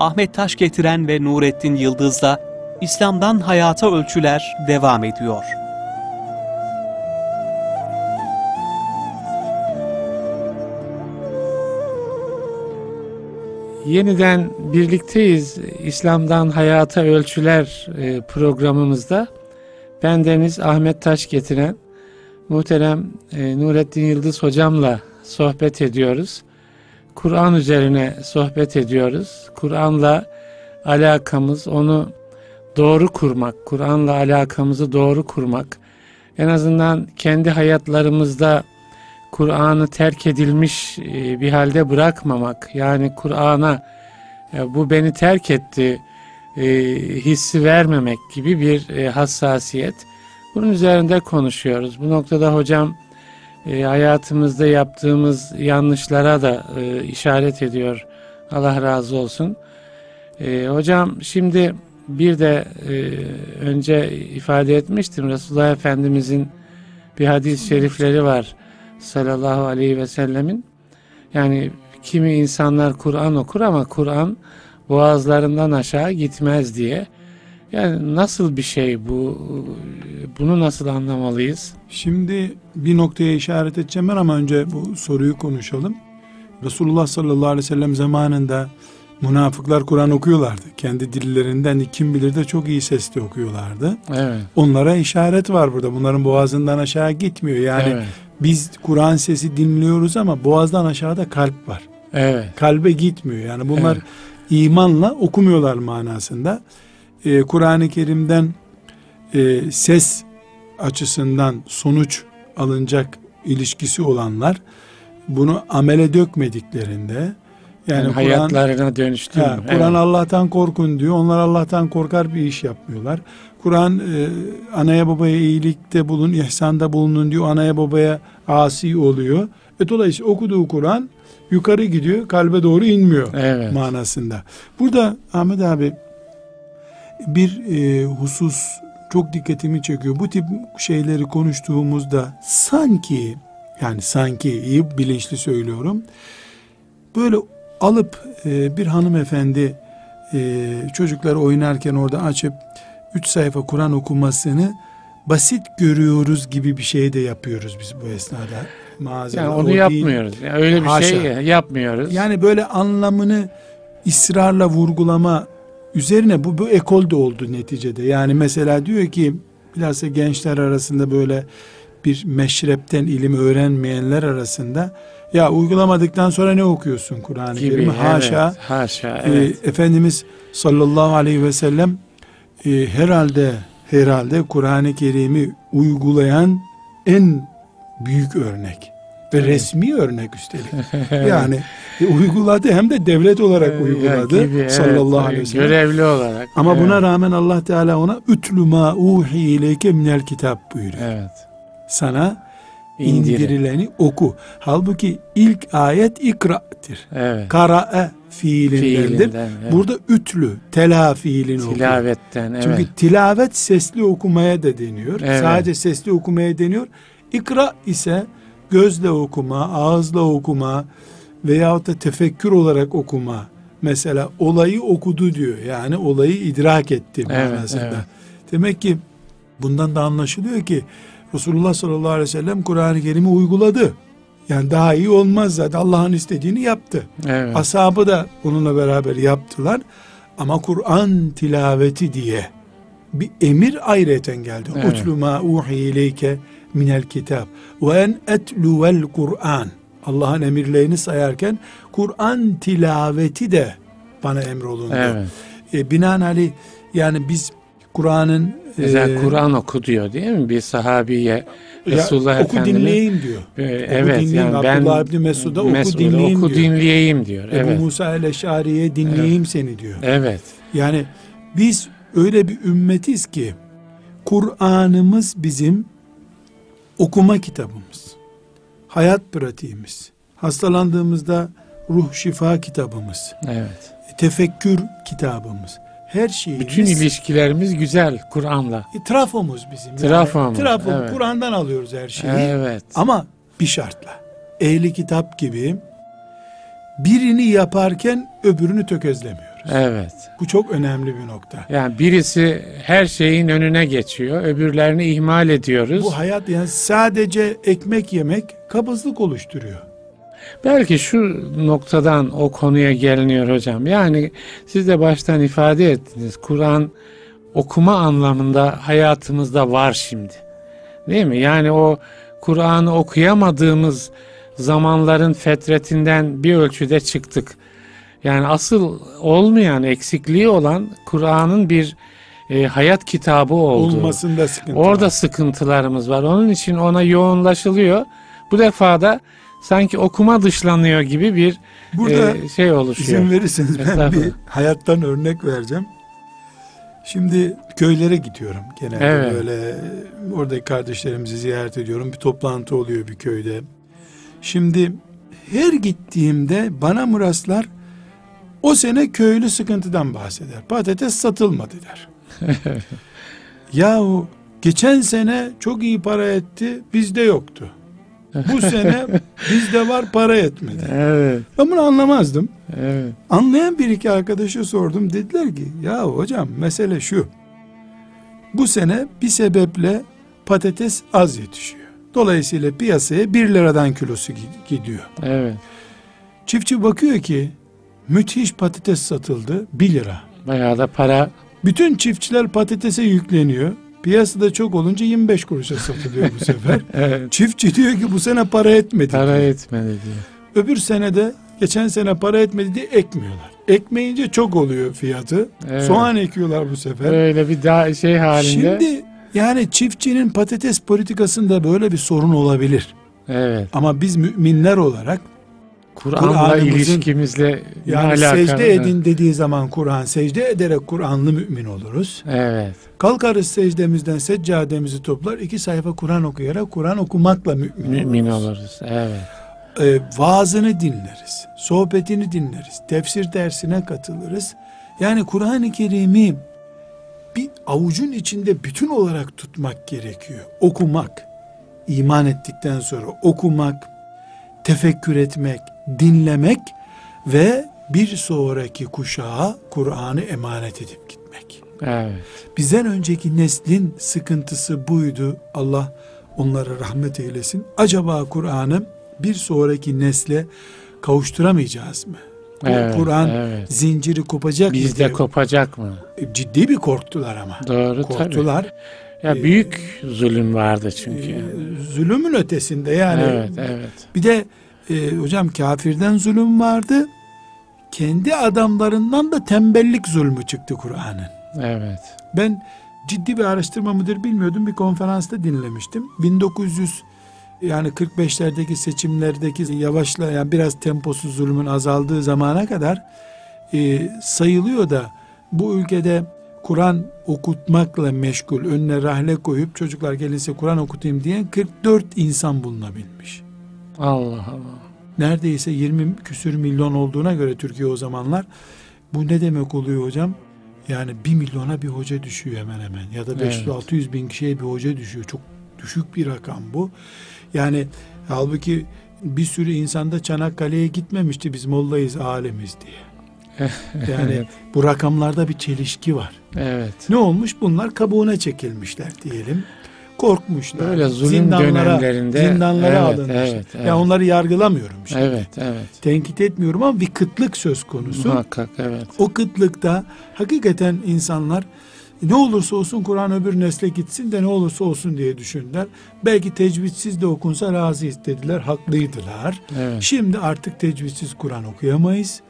Ahmet Taş getiren ve Nurettin Yıldız'la İslam'dan Hayata Ölçüler devam ediyor. Yeniden birlikteyiz İslam'dan Hayata Ölçüler e, programımızda. Ben Deniz Ahmet Taş getiren muhterem e, Nurettin Yıldız hocamla sohbet ediyoruz. Kur'an üzerine sohbet ediyoruz. Kur'an'la alakamız, onu doğru kurmak, Kur'an'la alakamızı doğru kurmak, en azından kendi hayatlarımızda Kur'an'ı terk edilmiş e, bir halde bırakmamak, yani Kur'an'a e, bu beni terk etti e, hissi vermemek gibi bir hassasiyet. Bunun üzerinde konuşuyoruz. Bu noktada hocam hayatımızda yaptığımız yanlışlara da işaret ediyor. Allah razı olsun. Hocam şimdi bir de önce ifade etmiştim Resulullah Efendimizin bir hadis-i şerifleri var sallallahu aleyhi ve sellemin. Yani kimi insanlar Kur'an okur ama Kur'an boğazlarından aşağı gitmez diye. Yani nasıl bir şey bu? Bunu nasıl anlamalıyız? Şimdi bir noktaya işaret edeceğim ben ama önce bu soruyu konuşalım. Resulullah sallallahu aleyhi ve sellem zamanında münafıklar Kur'an okuyorlardı. Kendi dillerinden kim bilir de çok iyi sesle okuyorlardı. Evet. Onlara işaret var burada. Bunların boğazından aşağı gitmiyor. Yani evet. Biz Kur'an sesi dinliyoruz ama boğazdan aşağıda kalp var. Evet. Kalbe gitmiyor. Yani bunlar evet. imanla okumuyorlar manasında. Ee, Kur'an-ı Kerim'den e, ses açısından sonuç alınacak ilişkisi olanlar bunu amele dökmediklerinde yani, yani hayatlarına dönüştürmüyor. Kur'an evet. Allah'tan korkun diyor. Onlar Allah'tan korkar bir iş yapmıyorlar. Kur'an e, anaya babaya iyilikte bulun, ihsanda bulunun diyor. Anaya babaya asi oluyor. E dolayısıyla okuduğu Kur'an yukarı gidiyor, kalbe doğru inmiyor evet. manasında. Burada Ahmet abi bir e, husus çok dikkatimi çekiyor. Bu tip şeyleri konuştuğumuzda sanki yani sanki iyi bilinçli söylüyorum. Böyle alıp e, bir hanımefendi e, çocuklar oynarken orada açıp üç sayfa Kur'an okumasını basit görüyoruz gibi bir şey de yapıyoruz biz bu esnada. Maazallah. Yani onu o yapmıyoruz. Değil. Yani öyle bir Haşa. şey yapmıyoruz. Yani böyle anlamını ısrarla vurgulama üzerine bu bu ekol de oldu neticede. Yani mesela diyor ki bilhassa gençler arasında böyle bir meşrepten ilim öğrenmeyenler arasında ya uygulamadıktan sonra ne okuyorsun Kur'an-ı Kerim'i? Haşa. Evet, haşa. Evet. E, Efendimiz sallallahu aleyhi ve sellem e, herhalde herhalde Kur'an-ı Kerim'i uygulayan en büyük örnek ve evet. resmi örnek üstelik. yani e, uyguladı hem de devlet olarak uyguladı gibi, sallallahu evet, aleyhi ve sellem. Görevli olarak. Ama evet. buna rağmen Allah Teala ona ütlü ma uhi ileyke minel kitap buyuruyor. Evet. Sana indirileni oku. Halbuki ilk ayet ikra'tir. Evet. Karae fiilindendir. Fiilinden, evet. Burada ütlü, tela fiilini okuyor. Tilavetten, evet. Çünkü tilavet sesli okumaya da deniyor. Evet. Sadece sesli okumaya deniyor. İkra ise gözle okuma, ağızla okuma veyahut da tefekkür olarak okuma. Mesela olayı okudu diyor. Yani olayı idrak etti manasında. Evet, evet. Demek ki bundan da anlaşılıyor ki Resulullah sallallahu aleyhi ve sellem Kur'an-ı Kerim'i uyguladı. Yani daha iyi olmaz zaten Allah'ın istediğini yaptı. Evet. Ashabı da onunla beraber yaptılar. Ama Kur'an tilaveti diye bir emir ayrıten geldi. Evet. Utlu ma uhi ileyke minel kitap ve en etluvel Kur'an. Allah'ın emirlerini sayarken Kur'an tilaveti de bana emrolundu. Evet. E, binaenaleyh yani biz Kur'an'ın Mesela e, Kur'an oku diyor değil mi? Bir sahabiye Resulullah ya, oku Efendimiz. dinleyeyim diyor. E, evet dinleyeyim. yani ben Abdullah İbni Mesud'a oku dinleyeyim oku diyor. dinleyeyim diyor. Ebu evet. Musa el-Eşari'ye dinleyeyim evet. seni diyor. Evet. Yani biz öyle bir ümmetiz ki Kur'an'ımız bizim okuma kitabımız. Hayat pratiğimiz. Hastalandığımızda ruh şifa kitabımız. Evet. Tefekkür kitabımız her şeyimiz. Bütün ilişkilerimiz güzel Kur'an'la. E, trafomuz bizim. Trafomuz. Yani. Trafo, evet. Kur'an'dan alıyoruz her şeyi. Evet. Ama bir şartla. Ehli kitap gibi birini yaparken öbürünü tökezlemiyoruz. Evet. Bu çok önemli bir nokta. Yani birisi her şeyin önüne geçiyor, öbürlerini ihmal ediyoruz. Bu hayat yani sadece ekmek yemek kabızlık oluşturuyor. Belki şu noktadan o konuya geliniyor hocam. Yani siz de baştan ifade ettiniz. Kur'an okuma anlamında hayatımızda var şimdi. Değil mi? Yani o Kur'an'ı okuyamadığımız zamanların fetretinden bir ölçüde çıktık. Yani asıl olmayan, eksikliği olan Kur'an'ın bir e, hayat kitabı olduğu. Olmasında sıkıntı Orada var. sıkıntılarımız var. Onun için ona yoğunlaşılıyor. Bu defa da sanki okuma dışlanıyor gibi bir Burada e, şey oluşuyor. izin verirseniz ben bir hayattan örnek vereceğim. Şimdi köylere gidiyorum genelde Evet. böyle oradaki kardeşlerimizi ziyaret ediyorum. Bir toplantı oluyor bir köyde. Şimdi her gittiğimde bana mıraslar o sene köylü sıkıntıdan bahseder. Patates satılmadı der. Yahu geçen sene çok iyi para etti bizde yoktu. Bu sene bizde var para etmedi. Evet, Ben bunu anlamazdım. evet. Anlayan bir iki arkadaşa sordum. Dediler ki ya hocam mesele şu. Bu sene bir sebeple patates az yetişiyor. Dolayısıyla piyasaya 1 liradan kilosu gi- gidiyor. Evet. Çiftçi bakıyor ki müthiş patates satıldı 1 lira. Bayağı da para Bütün çiftçiler patatese yükleniyor. Piyasada çok olunca 25 kuruşa satılıyor bu sefer. evet, Çiftçi diyor ki bu sene para etmedi. para diyor. etmedi diyor. Öbür senede geçen sene para etmedi diye ekmiyorlar. Ekmeyince çok oluyor fiyatı. Evet. Soğan ekiyorlar bu sefer. Böyle bir daha şey halinde. Şimdi yani çiftçinin patates politikasında böyle bir sorun olabilir. evet. Ama biz müminler olarak Kur'an'la ilişkimizle yani alakalı? secde edin dediği zaman Kur'an secde ederek Kur'anlı mümin oluruz. Evet. Kalkarız secdemizden seccademizi toplar iki sayfa Kur'an okuyarak Kur'an okumakla mümin, Mümin oluruz. oluruz. Evet. Ee, vaazını dinleriz, sohbetini dinleriz, tefsir dersine katılırız. Yani Kur'an-ı Kerim'i bir avucun içinde bütün olarak tutmak gerekiyor. Okumak, iman ettikten sonra okumak, tefekkür etmek, dinlemek ve bir sonraki kuşağa Kur'an'ı emanet edip gitmek. Evet. Bizden önceki neslin sıkıntısı buydu. Allah onlara rahmet eylesin. Acaba Kur'an'ı bir sonraki nesle kavuşturamayacağız mı? Evet, Kur'an evet. zinciri kopacak mı? Bizde kopacak mı? ciddi bir korktular ama. Doğru tabii. Korktular. Ya büyük zulüm vardı çünkü. Ee, zulümün ötesinde yani. evet, evet. Bir de e, hocam kafirden zulüm vardı. Kendi adamlarından da tembellik zulmü çıktı Kur'an'ın. Evet. Ben ciddi bir araştırma mıdır bilmiyordum. Bir konferansta dinlemiştim. 1900 yani 45'lerdeki seçimlerdeki yavaşla yani biraz temposu zulmün azaldığı zamana kadar e, sayılıyor da bu ülkede Kur'an okutmakla meşgul önüne rahle koyup çocuklar gelinse Kur'an okutayım diyen 44 insan bulunabilmiş. Allah Allah. Neredeyse 20 küsür milyon olduğuna göre Türkiye o zamanlar bu ne demek oluyor hocam? Yani 1 milyona bir hoca düşüyor hemen hemen ya da 500-600 bin kişiye bir hoca düşüyor. Çok düşük bir rakam bu. Yani halbuki bir sürü insanda Çanakkale'ye gitmemişti biz mollayız alemiz diye. Yani bu rakamlarda bir çelişki var. Evet. Ne olmuş? Bunlar kabuğuna çekilmişler diyelim. Korkmuşlar. Böyle zulüm dönemlerinde- zindanlara Evet, alınmışlar. evet, evet. Ya onları yargılamıyorum şimdi. Evet, evet. Tenkit etmiyorum ama bir kıtlık söz konusu. Muhakkak evet. O kıtlıkta hakikaten insanlar ne olursa olsun Kur'an öbür nesle gitsin de ne olursa olsun diye düşündüler. Belki tecvidsiz de okunsa razıyız dediler. Haklıydılar. Evet. Şimdi artık tecvidsiz Kur'an okuyamayız.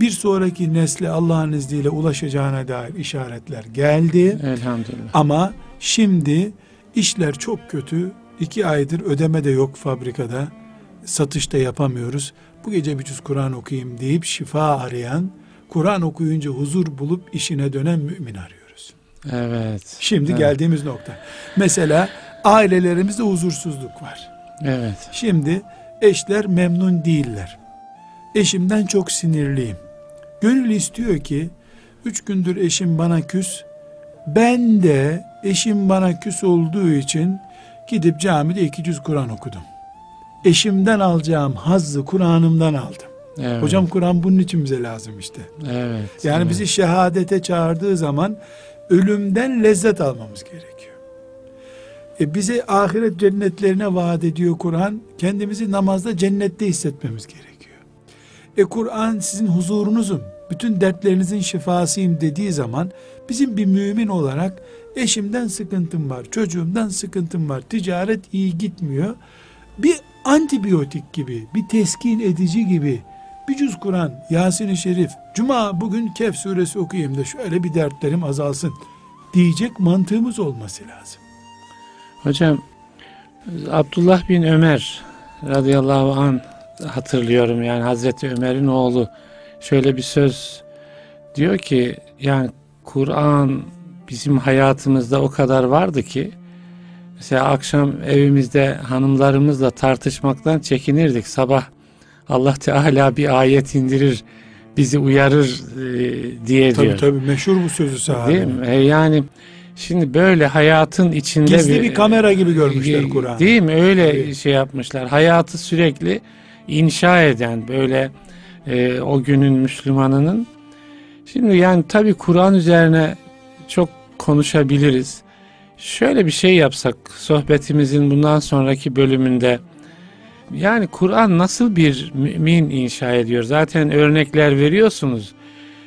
Bir sonraki nesle Allah'ın izniyle ulaşacağına dair işaretler geldi. Elhamdülillah. Ama şimdi işler çok kötü. İki aydır ödeme de yok fabrikada. Satışta yapamıyoruz. Bu gece bir cüz Kur'an okuyayım deyip şifa arayan, Kur'an okuyunca huzur bulup işine dönen mümin arıyoruz. Evet. Şimdi evet. geldiğimiz nokta. Mesela ailelerimizde huzursuzluk var. Evet. Şimdi eşler memnun değiller. Eşimden çok sinirliyim. Gönül istiyor ki üç gündür eşim bana küs. Ben de eşim bana küs olduğu için gidip camide iki cüz Kur'an okudum. Eşimden alacağım hazzı Kur'an'ımdan aldım. Evet. Hocam Kur'an bunun için bize lazım işte. evet. Yani evet. bizi şehadete çağırdığı zaman ölümden lezzet almamız gerekiyor. E bize ahiret cennetlerine vaat ediyor Kur'an. Kendimizi namazda cennette hissetmemiz gerekiyor. E Kur'an sizin huzurunuzum, bütün dertlerinizin şifasıyım dediği zaman bizim bir mümin olarak eşimden sıkıntım var, çocuğumdan sıkıntım var, ticaret iyi gitmiyor. Bir antibiyotik gibi, bir teskin edici gibi bir cüz Kur'an, Yasin-i Şerif, Cuma bugün Kehf suresi okuyayım da şöyle bir dertlerim azalsın diyecek mantığımız olması lazım. Hocam Abdullah bin Ömer radıyallahu an hatırlıyorum yani Hazreti Ömer'in oğlu şöyle bir söz diyor ki yani Kur'an bizim hayatımızda o kadar vardı ki mesela akşam evimizde hanımlarımızla tartışmaktan çekinirdik sabah Allah Teala bir ayet indirir bizi uyarır e, diye Tabii diyor. tabii meşhur bu sözü Değil sahabenin. mi? E, Yani şimdi böyle hayatın içinde Gizli bir kamera gibi görmüşler e, Kur'an'ı. Değil mi? Öyle Evet. şey yapmışlar. Hayatı sürekli inşa eden böyle e, o günün Müslümanının. Şimdi yani tabii Kur'an üzerine çok konuşabiliriz. Şöyle bir şey yapsak sohbetimizin bundan sonraki bölümünde yani Kur'an nasıl bir mümin inşa ediyor? Zaten örnekler veriyorsunuz.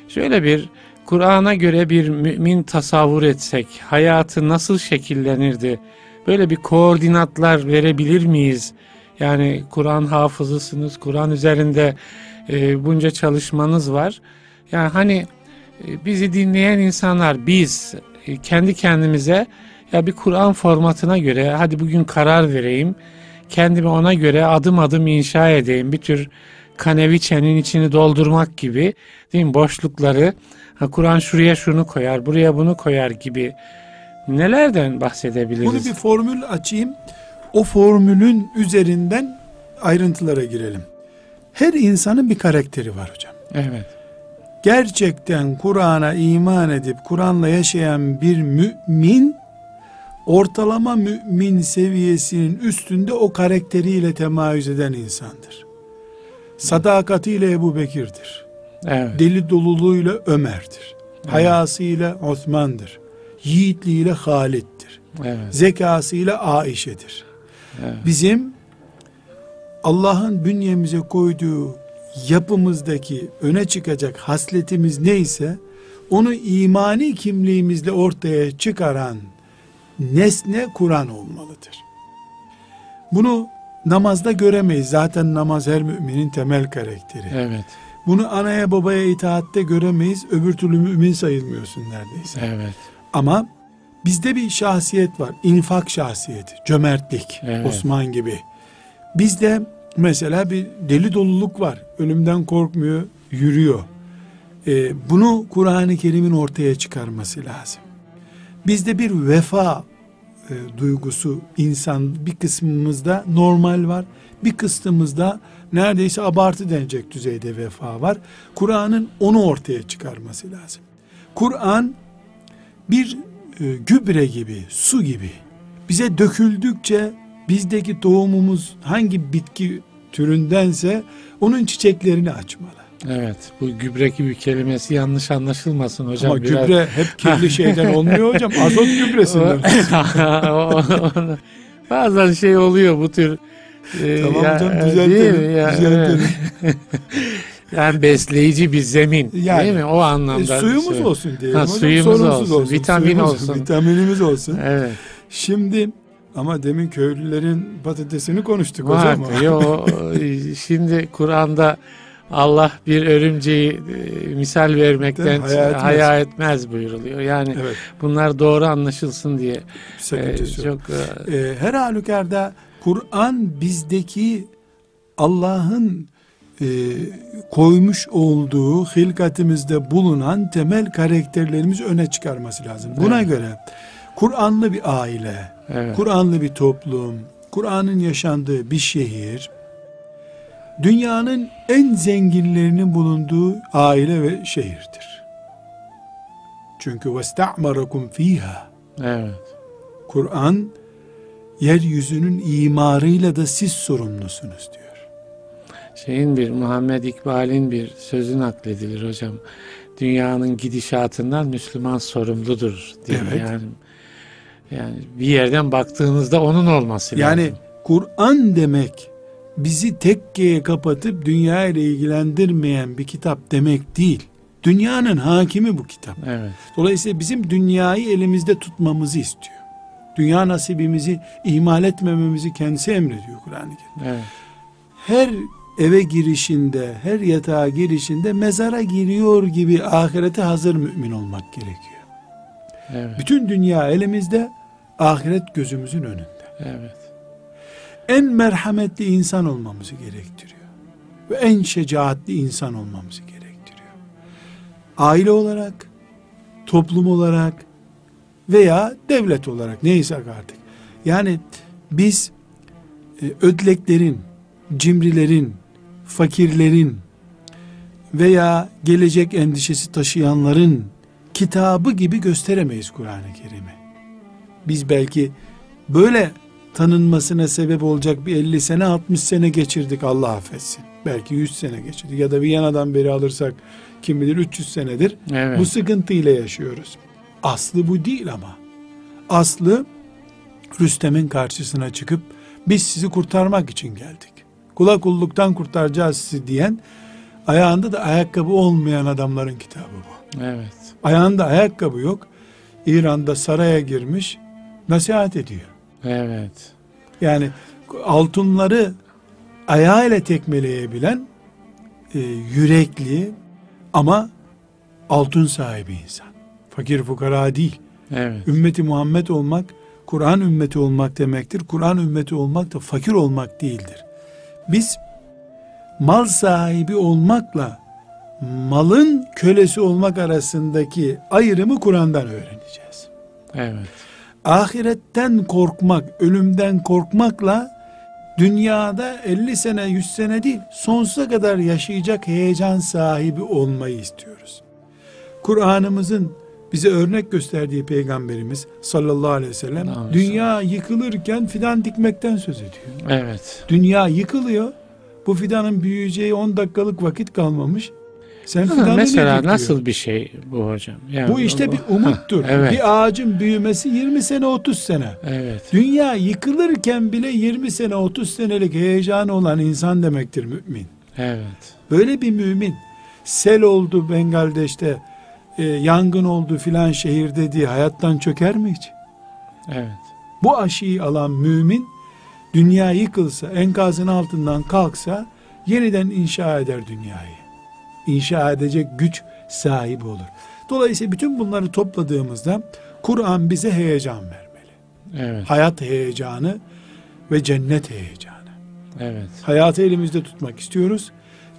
Şöyle bir Kur'an'a göre bir mümin tasavvur etsek hayatı nasıl şekillenirdi? Böyle bir koordinatlar verebilir miyiz? Yani Kur'an hafızısınız, Kur'an üzerinde e, bunca çalışmanız var. Yani hani e, bizi dinleyen insanlar biz e, kendi kendimize ya bir Kur'an formatına göre hadi bugün karar vereyim. Kendimi ona göre adım adım inşa edeyim. Bir tür kaneviçenin içini doldurmak gibi değil mi? Boşlukları Kur'an şuraya şunu koyar, buraya bunu koyar gibi nelerden bahsedebiliriz? Bunu bir formül açayım. O formülün üzerinden ayrıntılara girelim. Her insanın bir karakteri var hocam. Evet. Gerçekten Kur'an'a iman edip Kur'an'la yaşayan bir mümin ortalama mümin seviyesinin üstünde o karakteriyle temayüz eden insandır. Sadakatiyle Ebu Bekir'dir. Evet. Deli doluluğuyla Ömer'dir. Hayasıyla Osman'dır. Yiğitliğiyle Halid'dir. Evet. Zekasıyla Aişe'dir. Evet. Bizim Allah'ın bünyemize koyduğu yapımızdaki öne çıkacak hasletimiz neyse onu imani kimliğimizle ortaya çıkaran nesne Kur'an olmalıdır. Bunu namazda göremeyiz. Zaten namaz her müminin temel karakteri. Evet. Bunu anaya babaya itaatte göremeyiz. Öbür türlü mümin sayılmıyorsun neredeyse. Evet. Ama bizde bir şahsiyet var. İnfak şahsiyeti, cömertlik, Evet. Osman gibi. Bizde mesela bir deli doluluk var. Ölümden korkmuyor, yürüyor. Ee, bunu Kur'an-ı Kerim'in ortaya çıkarması lazım. Bizde bir vefa e, duygusu insan bir kısmımızda normal var. Bir kısmımızda neredeyse abartı denecek düzeyde vefa var. Kur'an'ın onu ortaya çıkarması lazım. Kur'an bir e, gübre gibi, su gibi bize döküldükçe bizdeki tohumumuz hangi bitki türündense onun çiçeklerini açmalı. Evet. Bu gübre gibi kelimesi yanlış anlaşılmasın hocam. Ama biraz- gübre hep kirli şeyden olmuyor hocam. Azot gübresinden. Bazen şey oluyor bu tür. e, Tamam ya, hocam, e, düzeltelim? Ya, düzeltelim. evet. yani besleyici bir zemin Yani, değil mi? O E, anlamda. suyumuz şey. olsun diyelim. Ha, hocam. suyumuz Sorunsuz olsun, vitamin suyumuz, olsun. Vitaminimiz olsun. Evet. Şimdi ama demin köylülerin patatesini konuştuk Var. hocam. Yo, şimdi Kur'an'da Allah bir örümceği e, misal vermekten Haya etmez. haya etmez buyuruluyor. Yani Evet. bunlar doğru anlaşılsın diye. e, çok e, Ee, her halükarda Kur'an bizdeki Allah'ın e, koymuş olduğu hilkatimizde bulunan temel karakterlerimizi öne çıkarması lazım. Buna Evet. göre Kur'anlı bir aile, evet. Kur'anlı bir toplum, Kur'an'ın yaşandığı bir şehir, dünyanın en zenginlerinin bulunduğu aile ve şehirdir. Çünkü وَاسْتَعْمَرَكُمْ fiha. Evet. Kur'an yeryüzünün imarıyla da siz sorumlusunuz diyor. Şeyin bir Muhammed İkbal'in bir sözü nakledilir hocam. Dünyanın gidişatından Müslüman sorumludur diye. Evet. Yani yani bir yerden baktığınızda onun olması Yani lazım. Kur'an demek bizi tekkeye kapatıp dünya ile ilgilendirmeyen bir kitap demek değil. Dünyanın hakimi bu kitap. Evet. Dolayısıyla bizim dünyayı elimizde tutmamızı istiyor. Dünya nasibimizi ihmal etmememizi kendisi emrediyor Kur'an-ı Kerim. Evet. Her eve girişinde, her yatağa girişinde mezara giriyor gibi ahirete hazır mümin olmak gerekiyor. Evet. Bütün dünya elimizde, ahiret gözümüzün önünde. Evet. En merhametli insan olmamızı gerektiriyor. Ve en şecaatli insan olmamızı gerektiriyor. Aile olarak, toplum olarak veya devlet olarak neyse artık. Yani biz e, ödleklerin, cimrilerin, fakirlerin veya gelecek endişesi taşıyanların kitabı gibi gösteremeyiz Kur'an-ı Kerim'i. Biz belki böyle tanınmasına sebep olacak bir 50 sene 60 sene geçirdik Allah affetsin. Belki 100 sene geçirdik ya da Viyana'dan beri alırsak kim bilir 300 senedir Evet. bu sıkıntıyla yaşıyoruz. Aslı bu değil ama. Aslı Rüstem'in karşısına çıkıp biz sizi kurtarmak için geldik. Kula kulluktan kurtaracağız sizi diyen ayağında da ayakkabı olmayan adamların kitabı bu. Evet. Ayağında ayakkabı yok. İran'da saraya girmiş nasihat ediyor. Evet. Yani altınları ayağıyla tekmeleyebilen e, yürekli ama altın sahibi insan. Fakir fukara değil. Evet. Ümmeti Muhammed olmak, Kur'an ümmeti olmak demektir. Kur'an ümmeti olmak da fakir olmak değildir. Biz mal sahibi olmakla malın kölesi olmak arasındaki ayrımı Kur'an'dan öğreneceğiz. Evet. Ahiretten korkmak, ölümden korkmakla dünyada 50 sene, 100 sene değil, sonsuza kadar yaşayacak heyecan sahibi olmayı istiyoruz. Kur'an'ımızın bize örnek gösterdiği peygamberimiz sallallahu aleyhi ve sellem Amin. dünya yıkılırken fidan dikmekten söz ediyor. Evet. Dünya yıkılıyor. Bu fidanın büyüyeceği 10 dakikalık vakit kalmamış. Fidanı Mesela nasıl bir şey bu hocam? Yani Bu işte o- bir umuttur. Evet. Bir ağacın büyümesi 20 sene 30 sene. Evet. Dünya yıkılırken bile 20 sene 30 senelik heyecanı olan insan demektir mümin. Evet. Böyle bir mümin sel oldu Bengaldeş'te e, yangın oldu filan şehirde diye hayattan çöker mi hiç? Evet. Bu aşıyı alan mümin dünya yıkılsa enkazın altından kalksa yeniden inşa eder dünyayı. İnşa edecek güç sahibi olur. Dolayısıyla bütün bunları topladığımızda Kur'an bize heyecan vermeli. Evet. Hayat heyecanı ve cennet heyecanı. Evet. Hayatı elimizde tutmak istiyoruz.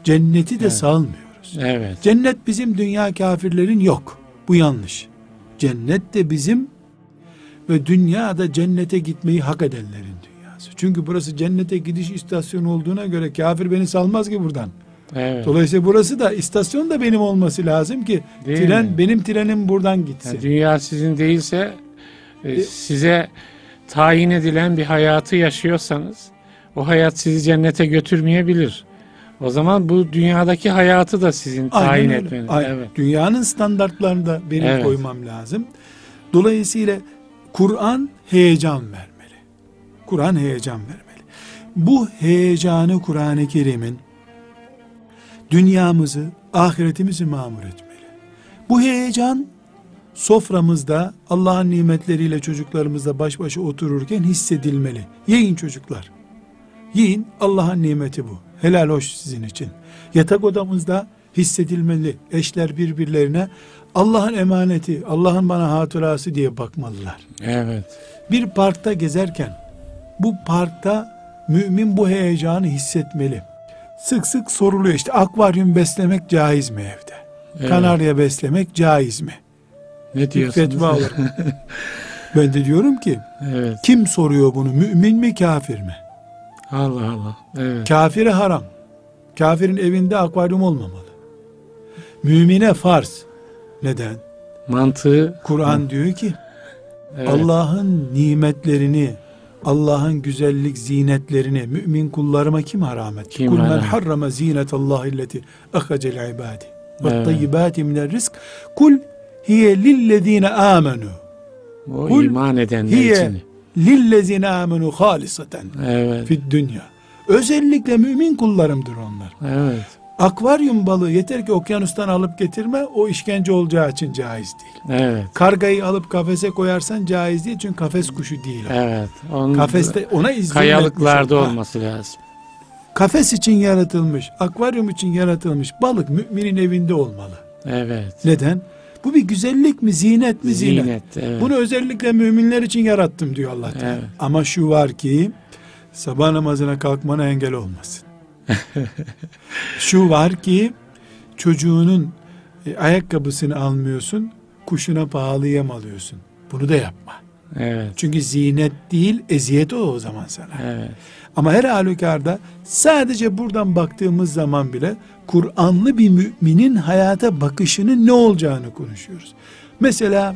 Cenneti de Evet. salmıyoruz. Evet. Cennet bizim dünya kafirlerin yok. Bu yanlış. Cennet de bizim ve dünyada cennete gitmeyi hak edenlerin dünyası. Çünkü burası cennete gidiş istasyonu olduğuna göre kafir beni salmaz ki buradan. Evet. Dolayısıyla burası da istasyon da benim olması lazım ki Değil tren mi? benim trenim buradan gitsin. Yani dünya sizin değilse e, E- size tayin edilen bir hayatı yaşıyorsanız o hayat sizi cennete götürmeyebilir. O zaman bu dünyadaki hayatı da sizin tayin öyle. etmeniz. Aynen. Evet. Dünyanın standartlarını da benim Evet. koymam lazım. Dolayısıyla Kur'an heyecan vermeli. Kur'an heyecan vermeli. Bu heyecanı Kur'an-ı Kerim'in dünyamızı, ahiretimizi mamur etmeli. Bu heyecan soframızda Allah'ın nimetleriyle çocuklarımızla baş başa otururken hissedilmeli. Yiyin çocuklar. Yiyin Allah'ın nimeti bu. Helal hoş sizin için. Yatak odamızda hissedilmeli. Eşler birbirlerine Allah'ın emaneti, Allah'ın bana hatırası diye bakmalılar. Evet. Bir parkta gezerken bu parkta mümin bu heyecanı hissetmeli. Sık sık soruluyor işte akvaryum beslemek caiz mi evde? Evet. Kanarya beslemek caiz mi? Ne diyorsunuz? fetva olur. ben de diyorum ki Evet. kim soruyor bunu? Mümin mi kafir mi? Allah Allah. Evet. Kafire haram. Kafirin evinde akvaryum olmamalı. Mümine farz. Neden? Mantığı Kur'an diyor ki evet. Allah'ın nimetlerini Allah'ın güzellik zinetlerini mümin kullarıma kim haram etti? Kim Kul men harrama zinetallahi illeti ahrecel ibadi ve tayyibati minel rizk kul hiye lillezine amenu O Kul iman edenler hiye için. lillezine amenu halisaten Evet. fid dünya. Özellikle mümin kullarımdır onlar. Evet. Akvaryum balığı yeter ki okyanustan alıp getirme o işkence olacağı için caiz değil. Evet. Kargayı alıp kafese koyarsan caiz değil çünkü kafes kuşu değil. o. Evet. Onun Kafeste ona izin kayalıklarda olması lazım. Kafes için yaratılmış, akvaryum için yaratılmış balık müminin evinde olmalı. Evet. Neden? Bu bir güzellik mi, zinet mi, zinet? Zinet. Evet. Bunu özellikle müminler için yarattım diyor Allah Teala. Evet. Ama şu var ki sabah namazına kalkmana engel olmasın. şu var ki çocuğunun e, ayakkabısını almıyorsun, kuşuna pahalıya mı alıyorsun? Bunu da yapma. Evet. Çünkü zinet değil, eziyet o o zaman sana. Evet. Ama her halükarda sadece buradan baktığımız zaman bile Kur'anlı bir müminin hayata bakışının ne olacağını konuşuyoruz. Mesela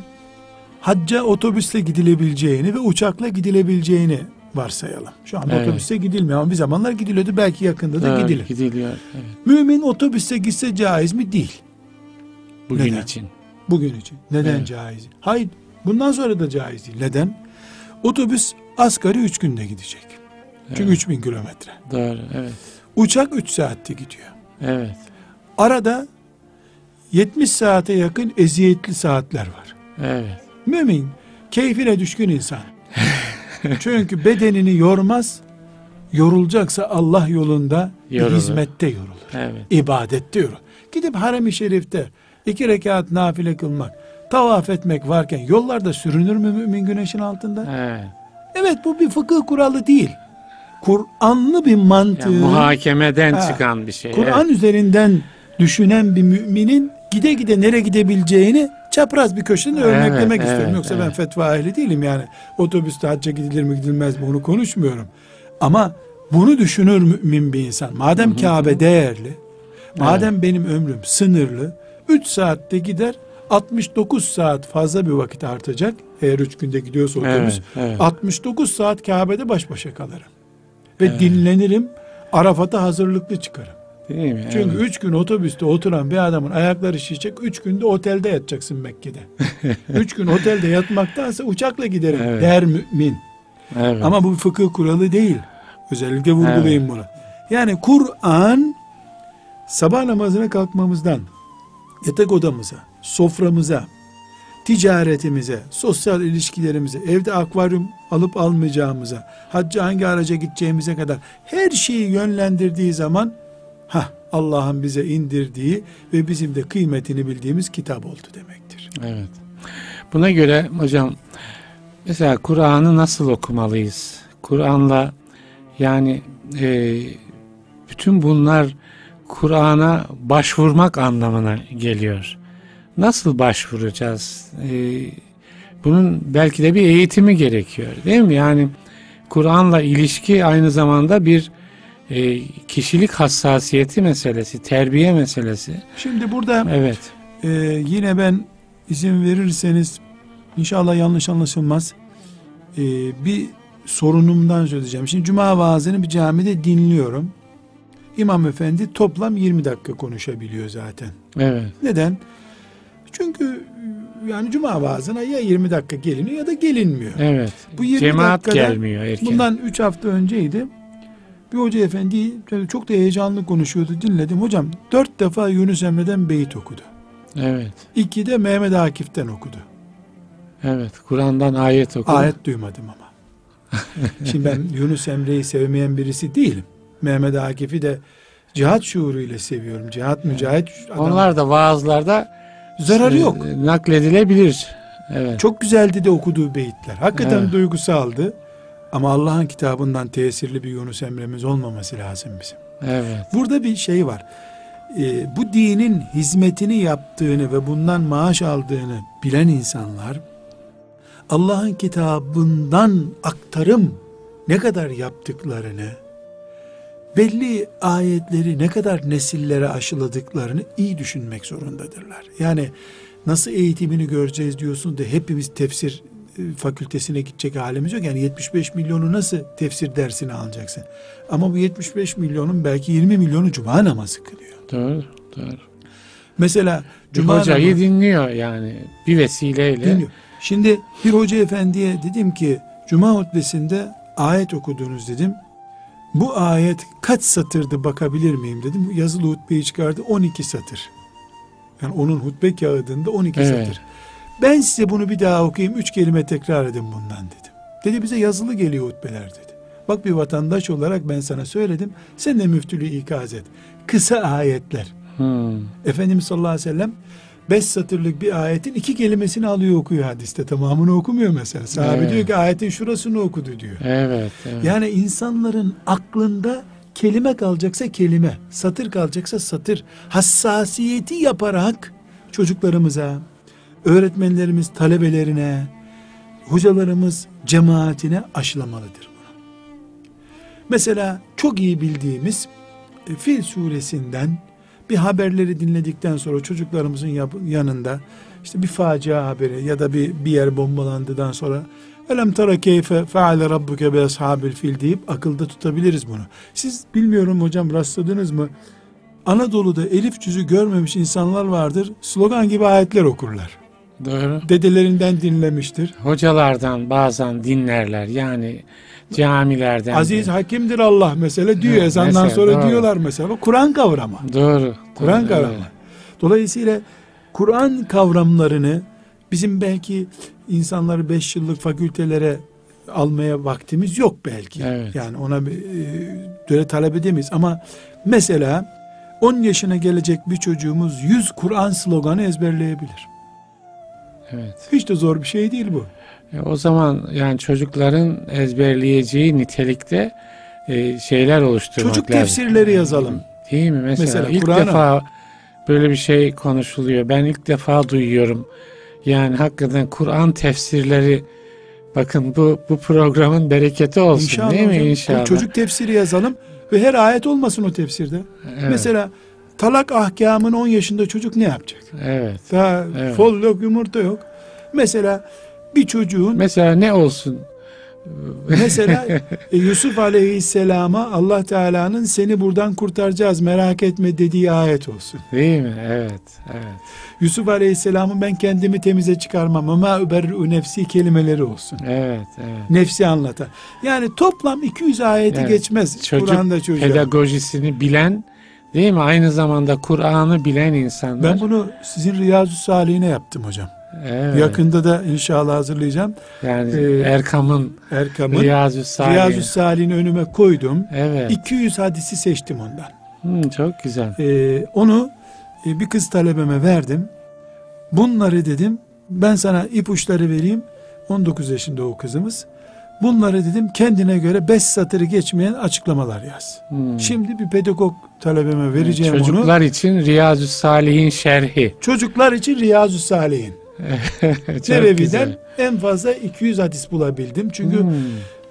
hacca otobüsle gidilebileceğini ve uçakla gidilebileceğini varsayalım. Şu anda Evet. otobüste gidilmiyor ama bir zamanlar gidiliyordu. Belki yakında da Doğru, gidilir. Gidiliyor. Evet. Mümin otobüste gitse caiz mi? Değil. Bugün Neden? için. Bugün için. Neden Evet. caiz? Hayır. Bundan sonra da caiz değil. Neden? Otobüs asgari 3 günde gidecek. Çünkü Evet. 3000 kilometre. Doğru. Evet. Uçak 3 saatte gidiyor. Evet. Arada 70 saate yakın eziyetli saatler var. Evet. Mümin keyfine düşkün insan. Çünkü bedenini yormaz, yorulacaksa Allah yolunda Yorulur. hizmette yorulur. Evet. İbadette yorulur. Gidip harem-i şerifte iki rekat nafile kılmak, tavaf etmek varken yollarda sürünür mü mümin güneşin altında? Evet. Evet bu bir fıkıh kuralı değil. Kur'anlı bir mantığı. Yani muhakemeden Ha. çıkan bir şey. Kur'an üzerinden düşünen bir müminin gide gide nereye gidebileceğini çapraz bir köşeden Evet, örneklemek evet, istiyorum. Yoksa ben evet. fetva ehli değilim yani. Otobüste hacca gidilir mi gidilmez mi onu konuşmuyorum. Ama bunu düşünür mümin bir insan. Madem Kabe değerli, madem benim ömrüm sınırlı, 3 saatte gider 69 saat fazla bir vakit artacak. Eğer 3 günde gidiyorsa Evet. otobüs. Evet. evet. 69 saat Kabe'de baş başa kalırım. Ve Evet. dinlenirim. Arafat'a hazırlıklı çıkarım. Değil mi? Çünkü Evet. üç gün otobüste oturan bir adamın ayakları şişecek. Üç günde otelde yatacaksın Mekke'de. üç gün otelde yatmaktansa uçakla giderim Evet. der mümin. Evet. Ama bu fıkıh kuralı değil. Özellikle vurgulayayım bunu. Yani Kur'an sabah namazına kalkmamızdan yatak odamıza, soframıza, ticaretimize, sosyal ilişkilerimize, evde akvaryum alıp almayacağımıza, hacca hangi araca gideceğimize kadar her şeyi yönlendirdiği zaman ha Allah'ın bize indirdiği ve bizim de kıymetini bildiğimiz kitap oldu demektir. Evet. Buna göre hocam mesela Kur'an'ı nasıl okumalıyız? Kur'an'la yani e, bütün bunlar Kur'an'a başvurmak anlamına geliyor. Nasıl başvuracağız? E, bunun belki de bir eğitimi gerekiyor değil mi? Yani Kur'an'la ilişki aynı zamanda bir e, kişilik hassasiyeti meselesi, terbiye meselesi. Şimdi burada Evet. Ee, yine ben izin verirseniz inşallah yanlış anlaşılmaz. Ee, bir sorunumdan söz edeceğim. Şimdi cuma vaazını bir camide dinliyorum. İmam efendi toplam 20 dakika konuşabiliyor zaten. Evet. Neden? Çünkü yani cuma vaazına ya 20 dakika geliniyor ya da gelinmiyor. Evet. Bu 20 Cemaat dakikada gelmiyor erken. Bundan 3 hafta önceydi. Bir hoca efendi çok da heyecanlı konuşuyordu dinledim. Hocam 4 defa Yunus Emre'den beyit okudu. Evet. İki de Mehmet Akif'ten okudu. Evet. Kur'an'dan ayet oku. Ayet duymadım ama. Şimdi ben Yunus Emre'yi sevmeyen birisi değilim. Mehmet Akif'i de cihat şuuruyla seviyorum. Cihat mücahit adam. Onlar da vaazlarda zararı yok. e, nakledilebilir. Evet. Çok güzeldi de okuduğu beyitler. Hakikaten Evet. duygusaldı. Ama Allah'ın kitabından tesirli bir Yunus Emre'miz olmaması lazım bizim. Evet. Burada bir şey var. Ee, bu dinin hizmetini yaptığını ve bundan maaş aldığını bilen insanlar Allah'ın kitabından aktarım ne kadar yaptıklarını belli ayetleri ne kadar nesillere aşıladıklarını iyi düşünmek zorundadırlar. Yani nasıl eğitimini göreceğiz diyorsun da hepimiz tefsir fakültesine gidecek halimiz yok. Yani 75 milyonu nasıl tefsir dersini alacaksın? Ama bu 75 milyonun belki 20 milyonu cuma namazı kılıyor. Doğru, doğru. Mesela Bir cuma hocayı namazı dinliyor yani bir vesileyle. dinliyor. Şimdi bir hoca efendiye dedim ki cuma hutbesinde ayet okudunuz dedim. Bu ayet kaç satırdı bakabilir miyim dedim. Yazılı hutbeyi çıkardı 12 satır. Yani onun hutbe kağıdında 12 Evet. satır. Ben size bunu bir daha okuyayım. Üç kelime tekrar edin bundan dedim. Dedi bize yazılı geliyor hutbeler dedi. Bak bir vatandaş olarak ben sana söyledim. Sen de müftülüğü ikaz et. Kısa ayetler. Hmm, Efendimiz sallallahu aleyhi ve sellem beş satırlık bir ayetin iki kelimesini alıyor okuyor hadiste. Tamamını okumuyor mesela. Sahabe Evet. diyor ki ayetin şurasını okudu diyor. Evet, evet. Yani insanların aklında kelime kalacaksa kelime, satır kalacaksa satır, hassasiyeti yaparak çocuklarımıza, öğretmenlerimiz talebelerine, hocalarımız cemaatine aşılamalıdır bunu. Mesela çok iyi bildiğimiz e, Fil suresinden bir haberleri dinledikten sonra çocuklarımızın yanında işte bir facia haberi ya da bir, bir yer bombalandıktan sonra Elem tara keyfe feale rabbuke be ashabil fil deyip akılda tutabiliriz bunu. Siz bilmiyorum hocam rastladınız mı? Anadolu'da elif cüzü görmemiş insanlar vardır. Slogan gibi ayetler okurlar. Doğru. Dedelerinden dinlemiştir. Hocalardan bazen dinlerler yani camilerden. de. Aziz hakimdir Allah mesela diyor. Evet, Ezandan mesela, sonra doğru. diyorlar mesela. Kur'an kavramı. Doğru. Kur'an kavramı. Dolayısıyla Kur'an kavramlarını bizim belki insanları 5 yıllık fakültelere almaya vaktimiz yok belki. Evet. Yani ona e, göre talep edemeyiz ama mesela 10 yaşına gelecek bir çocuğumuz 100 Kur'an sloganı ezberleyebilir. Evet. Hiç de zor bir şey değil bu. E, o zaman yani çocukların ezberleyeceği nitelikte e, şeyler oluşturmak Çocuk lazım. tefsirleri yazalım. Değil mi? Mesela, Mesela ilk defa böyle bir şey konuşuluyor. Ben ilk defa duyuyorum. Yani hakikaten Kur'an tefsirleri bakın bu bu programın bereketi olsun İnşallah değil mi hocam. inşallah? Çocuk tefsiri yazalım ve her ayet olmasın o tefsirde. evet, Mesela talak ahkamın 10 yaşında çocuk ne yapacak? evet. Daha Evet. fol yok yumurta yok. Mesela bir çocuğun Mesela ne olsun? mesela e, Yusuf Aleyhisselam'a Allah Teala'nın seni buradan kurtaracağız merak etme dediği ayet olsun. Değil mi? Evet, evet. Yusuf Aleyhisselam'ın ben kendimi temize çıkarmam ama überru nefsi kelimeleri olsun. Evet, evet. Nefsi anlatan. Yani toplam 200 ayeti Evet. geçmez Çocuk Kur'an'da çocuğa. Pedagojisini bilen değil mi? Aynı zamanda Kur'an'ı bilen insanlar. Ben bunu sizin Riyazu Salihine yaptım hocam. Evet. Yakında da inşallah hazırlayacağım. Yani Ee, Erkam'ın Erkam'ın Riyazu Salih. Riyazu Salih'ini önüme koydum. Evet. 200 hadisi seçtim ondan. Hmm, çok güzel. Ee, onu e, bir kız talebeme verdim. Bunları dedim ben sana ipuçları vereyim. 19 yaşında o kızımız. Bunları dedim kendine göre 5 satırı geçmeyen açıklamalar yaz. Hmm. Şimdi bir pedagog talebeme vereceğim onu. Çocuklar için Riyazu Salih'in şerhi. Çocuklar için Riyazu Salih'in. güzel. en fazla 200 hadis bulabildim. Çünkü Hmm.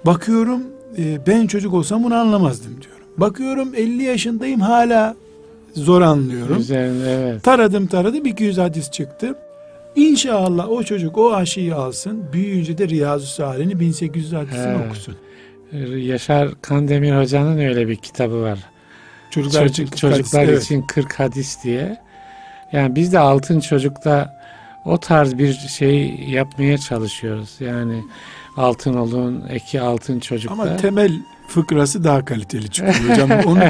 bakıyorum e, ben çocuk olsam bunu anlamazdım diyorum. Bakıyorum 50 yaşındayım hala zor anlıyorum. Üzerinde evet. Taradım taradım 200 hadis çıktı. İnşallah o çocuk o aşıyı alsın. Büyüyünce de Riyazu Salih'ini 1800 hadisini He. okusun. Yaşar Kandemir Hoca'nın öyle bir kitabı var. Çocuklar Çocuk, için çocuklar hadis, evet. için 40 hadis diye. Yani biz de Altın Çocuk'ta o tarz bir şey yapmaya çalışıyoruz. Yani Altın Olun, Eki Altın Çocuk'ta. Ama temel fıkrası daha kaliteli çıkıyor hocam. Onun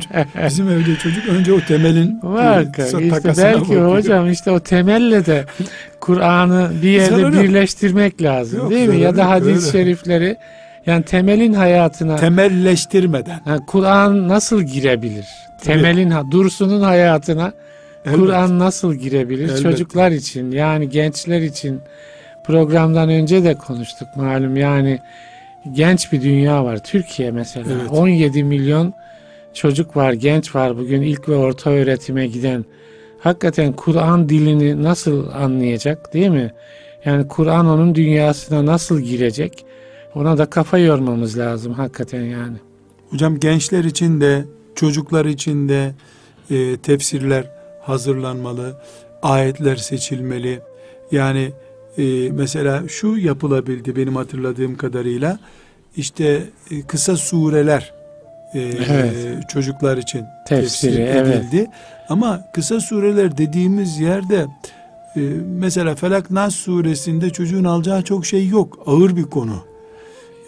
bizim evde çocuk önce o temelin Var e, işte belki bakıyor. hocam işte o temelle de Kur'an'ı bir yerde Zararı birleştirmek lazım Yok, değil mi? Ya da hadis-i şerifleri yani temelin hayatına temelleştirmeden. Ha, Kur'an nasıl girebilir? Temelin ha- Dursun'un hayatına. Kur'an nasıl girebilir? Elbette. Çocuklar için yani gençler için programdan önce de konuştuk malum yani genç bir dünya var. Türkiye mesela Evet. 17 milyon çocuk var, genç var bugün ilk ve orta öğretime giden. Hakikaten Kur'an dilini nasıl anlayacak değil mi? Yani Kur'an onun dünyasına nasıl girecek? Ona da kafa yormamız lazım hakikaten yani. Hocam gençler için de çocuklar için de e, tefsirler hazırlanmalı, ayetler seçilmeli. Yani e, mesela şu yapılabildi benim hatırladığım kadarıyla işte e, kısa sureler e, Evet. çocuklar için tefsir evet. edildi. Ama kısa sureler dediğimiz yerde e, mesela Felak Nas suresinde çocuğun alacağı çok şey yok. Ağır bir konu.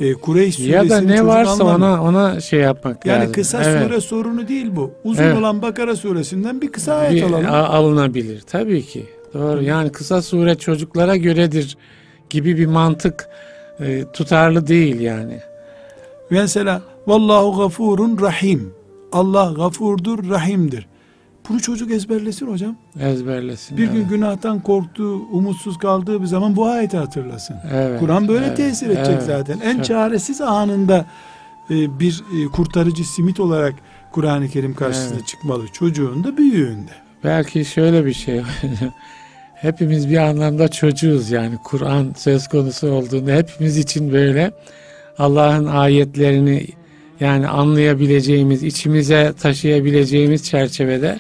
E, Kureyş suresini Ya da ne varsa ona ona şey yapmak yani lazım. kısa Evet. sure sorunu değil bu. Uzun Evet. olan Bakara suresinden bir kısa ayet Bir- alalım. alınabilir tabii ki. Doğru. Yani kısa sure çocuklara göredir gibi bir mantık e, tutarlı değil yani. Mesela vallahu gafurun rahim. Allah gafurdur, rahimdir. Bunu çocuk ezberlesin hocam. Ezberlesin. Bir evet. gün günahtan korktuğu, umutsuz kaldığı bir zaman bu ayeti hatırlasın. Evet, Kur'an böyle evet, tesir edecek evet. zaten. En Çok- çaresiz anında e, bir e, kurtarıcı simit olarak Kur'an-ı Kerim karşısına Evet. çıkmalı. Çocuğun da büyüğünde. Belki şöyle bir şey. Hepimiz bir anlamda çocuğuz yani Kur'an söz konusu olduğunda hepimiz için böyle Allah'ın ayetlerini yani anlayabileceğimiz, içimize taşıyabileceğimiz çerçevede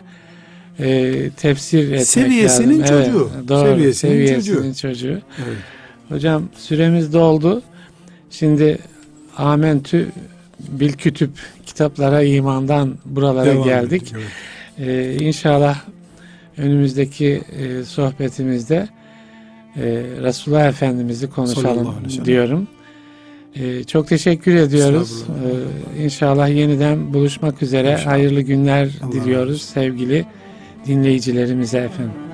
e, tefsir etmek Seviyesinin lazım. çocuğu. Evet, doğru, Seviyesinin seviyesinin çocuğu. Evet. Hocam süremiz doldu. Şimdi Amentü Bil Kütüp kitaplara imandan buralara Devam geldik. ettik, evet. Ee, inşallah önümüzdeki e, sohbetimizde e, Resulullah Efendimiz'i konuşalım diyorum. E, çok teşekkür ediyoruz. E, inşallah yeniden buluşmak üzere. İnşallah. Hayırlı günler Allah diliyoruz olsun. sevgili dinleyicilerimize efendim.